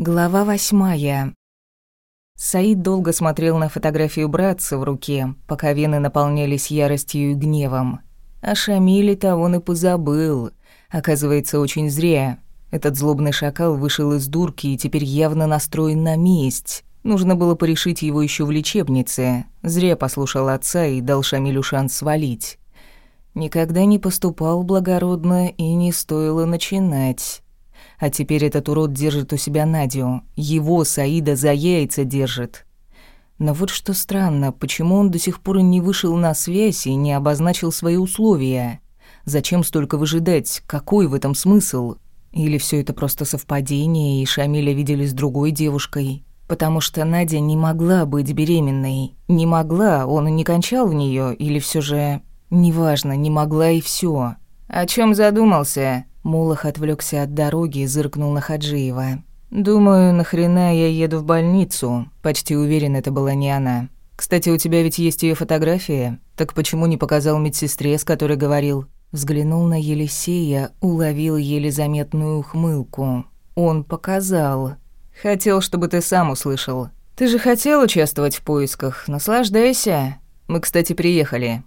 Глава восьмая. Саид долго смотрел на фотографию братца в руке, пока вены наполнялись яростью и гневом. А Шамиле-то он и позабыл. Оказывается, очень зря. Этот злобный шакал вышел из дурки и теперь явно настроен на месть. Нужно было порешить его еще в лечебнице. Зря послушал отца и дал Шамилю шанс свалить. Никогда не поступал благородно и не стоило начинать. А теперь этот урод держит у себя Надю. Его Саида за яйца держит. Но вот что странно, почему он до сих пор не вышел на связь и не обозначил свои условия? Зачем столько выжидать? Какой в этом смысл? Или все это просто совпадение, и Шамиля видели с другой девушкой? Потому что Надя не могла быть беременной. Не могла, он не кончал в нее, или все же... Неважно, не могла и все. «О чем задумался?» Молох отвлекся от дороги и зыркнул на Хаджиева. «Думаю, нахрена я еду в больницу?» Почти уверен, это была не она. «Кстати, у тебя ведь есть ее фотография. Так почему не показал медсестре, с которой говорил?» Взглянул на Елисея, уловил еле заметную ухмылку. Он показал. «Хотел, чтобы ты сам услышал. Ты же хотел участвовать в поисках. Наслаждайся. Мы, кстати, приехали».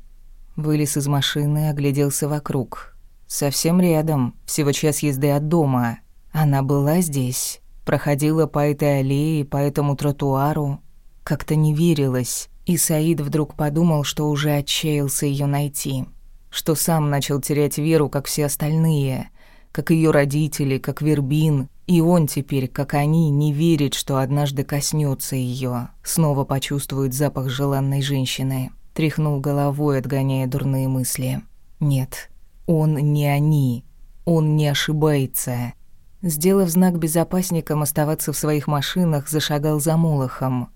Вылез из машины, огляделся вокруг. Совсем рядом, всего час езды от дома. Она была здесь, проходила по этой аллее, по этому тротуару. Как-то не верилось, и Саид вдруг подумал, что уже отчаялся ее найти. Что сам начал терять веру, как все остальные, как ее родители, как Вербин, и он теперь, как они, не верит, что однажды коснется ее, снова почувствует запах желанной женщины. Тряхнул головой, отгоняя дурные мысли. Нет, он не они. Он не ошибается. Сделав знак безопасникам оставаться в своих машинах, зашагал за Молохом.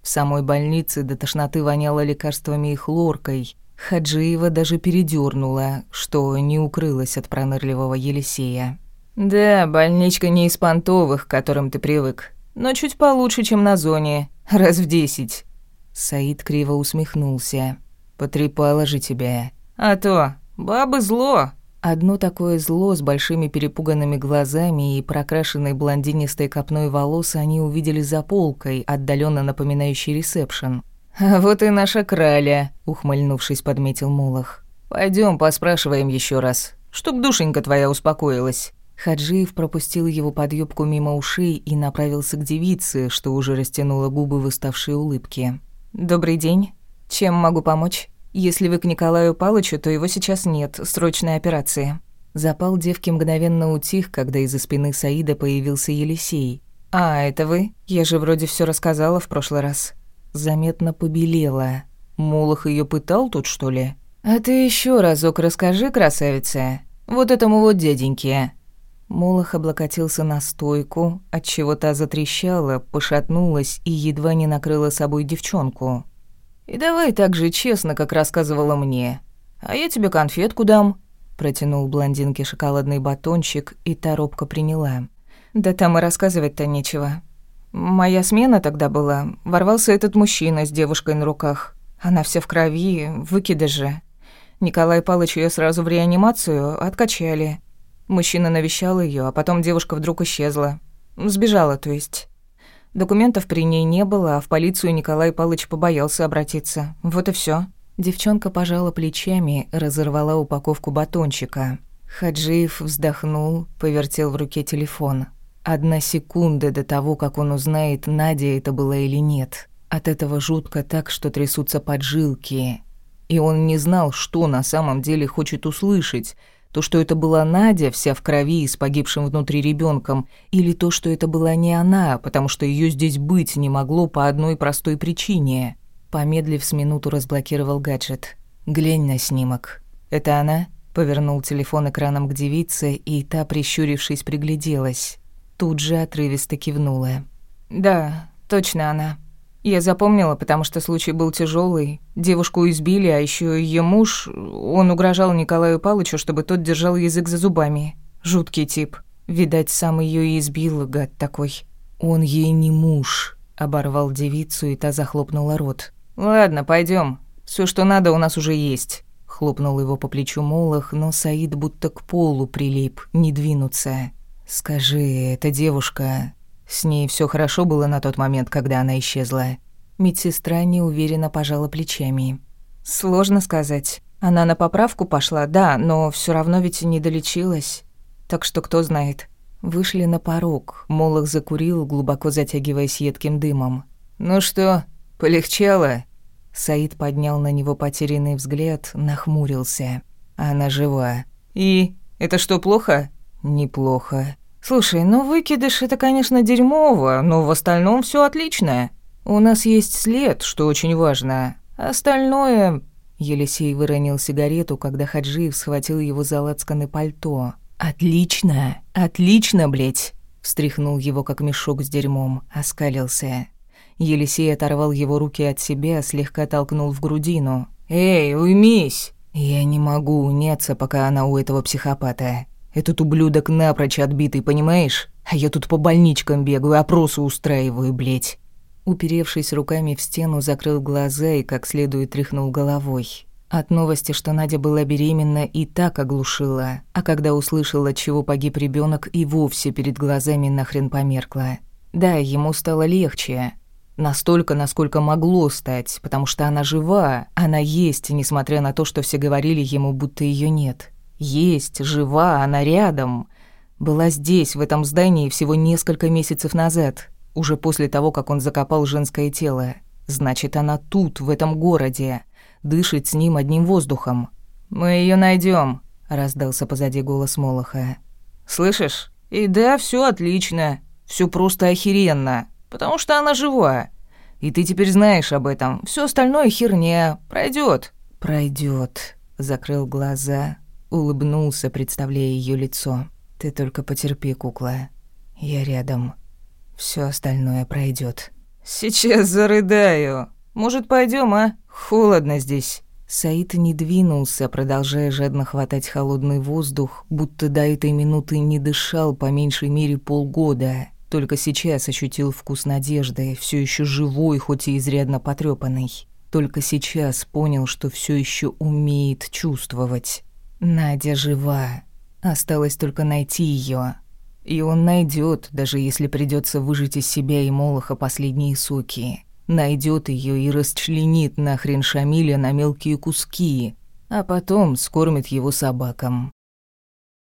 В самой больнице до тошноты воняло лекарствами и хлоркой. Хаджиева даже передёрнула, что не укрылась от пронырливого Елисея. «Да, больничка не из понтовых, к которым ты привык, но чуть получше, чем на зоне, раз в десять». Саид криво усмехнулся. «Потрепало же тебя». «А то, Бабы зло. Одно такое зло с большими перепуганными глазами и прокрашенной блондинистой копной волос они увидели за полкой, отдаленно напоминающей ресепшн. «А вот и наша краля», — ухмыльнувшись, подметил Молох. Пойдем, поспрашиваем еще раз, чтоб душенька твоя успокоилась». Хаджиев пропустил его под юбку мимо ушей и направился к девице, что уже растянула губы в уставшей улыбке. «Добрый день. Чем могу помочь?» Если вы к Николаю Палычу, то его сейчас нет, срочной операции». Запал девки мгновенно утих, когда из-за спины Саида появился Елисей. «А, это вы? Я же вроде все рассказала в прошлый раз». Заметно побелела. Молох ее пытал тут, что ли? «А ты еще разок расскажи, красавица. Вот этому вот дяденьке». Молох облокотился на стойку, отчего та затрещала, пошатнулась и едва не накрыла собой девчонку. И давай так же честно, как рассказывала мне. А я тебе конфетку дам». Протянул блондинке шоколадный батончик, и та робко приняла. «Да там и рассказывать-то нечего. Моя смена тогда была. Ворвался этот мужчина с девушкой на руках. Она вся в крови, выкидыше. Николай Палыч ее сразу в реанимацию откачали. Мужчина навещал ее, а потом девушка вдруг исчезла. Сбежала, то есть. Документов при ней не было, а в полицию Николай Палыч побоялся обратиться. Вот и все. Девчонка пожала плечами, разорвала упаковку батончика. Хаджиев вздохнул, повертел в руке телефон. Одна секунда до того, как он узнает, Надя это была или нет. От этого жутко так, что трясутся поджилки. И он не знал, что на самом деле хочет услышать – то, что это была Надя, вся в крови и с погибшим внутри ребенком, или то, что это была не она, потому что ее здесь быть не могло по одной простой причине. Помедлив с минуту, разблокировал гаджет. «Глянь на снимок. Это она?» Повернул телефон экраном к девице, и та, прищурившись, пригляделась. Тут же отрывисто кивнула. «Да, точно она». Я запомнила, потому что случай был тяжелый. Девушку избили, а еще ее муж... Он угрожал Николаю Палычу, чтобы тот держал язык за зубами. Жуткий тип. Видать, сам ее и избил, гад такой. «Он ей не муж», — оборвал девицу, и та захлопнула рот. «Ладно, пойдем. Все, что надо, у нас уже есть». Хлопнул его по плечу Молох, но Саид будто к полу прилип, не двинуться. «Скажи, эта девушка...» С ней все хорошо было на тот момент, когда она исчезла. Медсестра неуверенно пожала плечами. Сложно сказать. Она на поправку пошла, да, но все равно ведь не долечилась. Так что кто знает. Вышли на порог. Молох закурил, глубоко затягиваясь едким дымом. «Ну что, полегчало?» Саид поднял на него потерянный взгляд, нахмурился. «Она жива». «И? Это что, плохо?» «Неплохо». «Слушай, ну выкидыш — это, конечно, дерьмово, но в остальном все отлично. У нас есть след, что очень важно. Остальное...» Елисей выронил сигарету, когда Хаджиев схватил его за лацканы пальто. «Отлично! Отлично, блядь!» Встряхнул его, как мешок с дерьмом, оскалился. Елисей оторвал его руки от себя, слегка толкнул в грудину. «Эй, уймись!» «Я не могу уняться, пока она у этого психопата. Этот ублюдок напрочь отбитый, понимаешь? А я тут по больничкам бегаю, опросы устраиваю, блядь». Уперевшись руками в стену, закрыл глаза и как следует тряхнул головой. От новости, что Надя была беременна, и так оглушила, а когда услышала, чего погиб ребенок, и вовсе перед глазами нахрен померкла. Да, ему стало легче, Настолько, насколько могло стать, потому что она жива, она есть, несмотря на то, что все говорили ему, будто ее нет. Есть, жива, она рядом. Была здесь, в этом здании, всего несколько месяцев назад, уже после того, как он закопал женское тело. Значит, она тут, в этом городе, дышит с ним одним воздухом. «Мы ее найдем, раздался позади голос Молоха. «Слышишь? И да, все отлично, все просто охеренно» потому что она живая. И ты теперь знаешь об этом. Все остальное херня. Пройдет. Пройдет. Закрыл глаза, улыбнулся, представляя ее лицо. Ты только потерпи, кукла. Я рядом. Все остальное пройдет. Сейчас зарыдаю. Может, пойдем, а? Холодно здесь. Саид не двинулся, продолжая жадно хватать холодный воздух, будто до этой минуты не дышал по меньшей мере полгода. Только сейчас ощутил вкус надежды, все еще живой, хоть и изрядно потрепанный. Только сейчас понял, что все еще умеет чувствовать. Надя жива. Осталось только найти ее. И он найдет, даже если придется выжить из себя и Молоха последние соки. Найдет ее и расчленит нахрен Шамиля на мелкие куски, а потом скормит его собакам.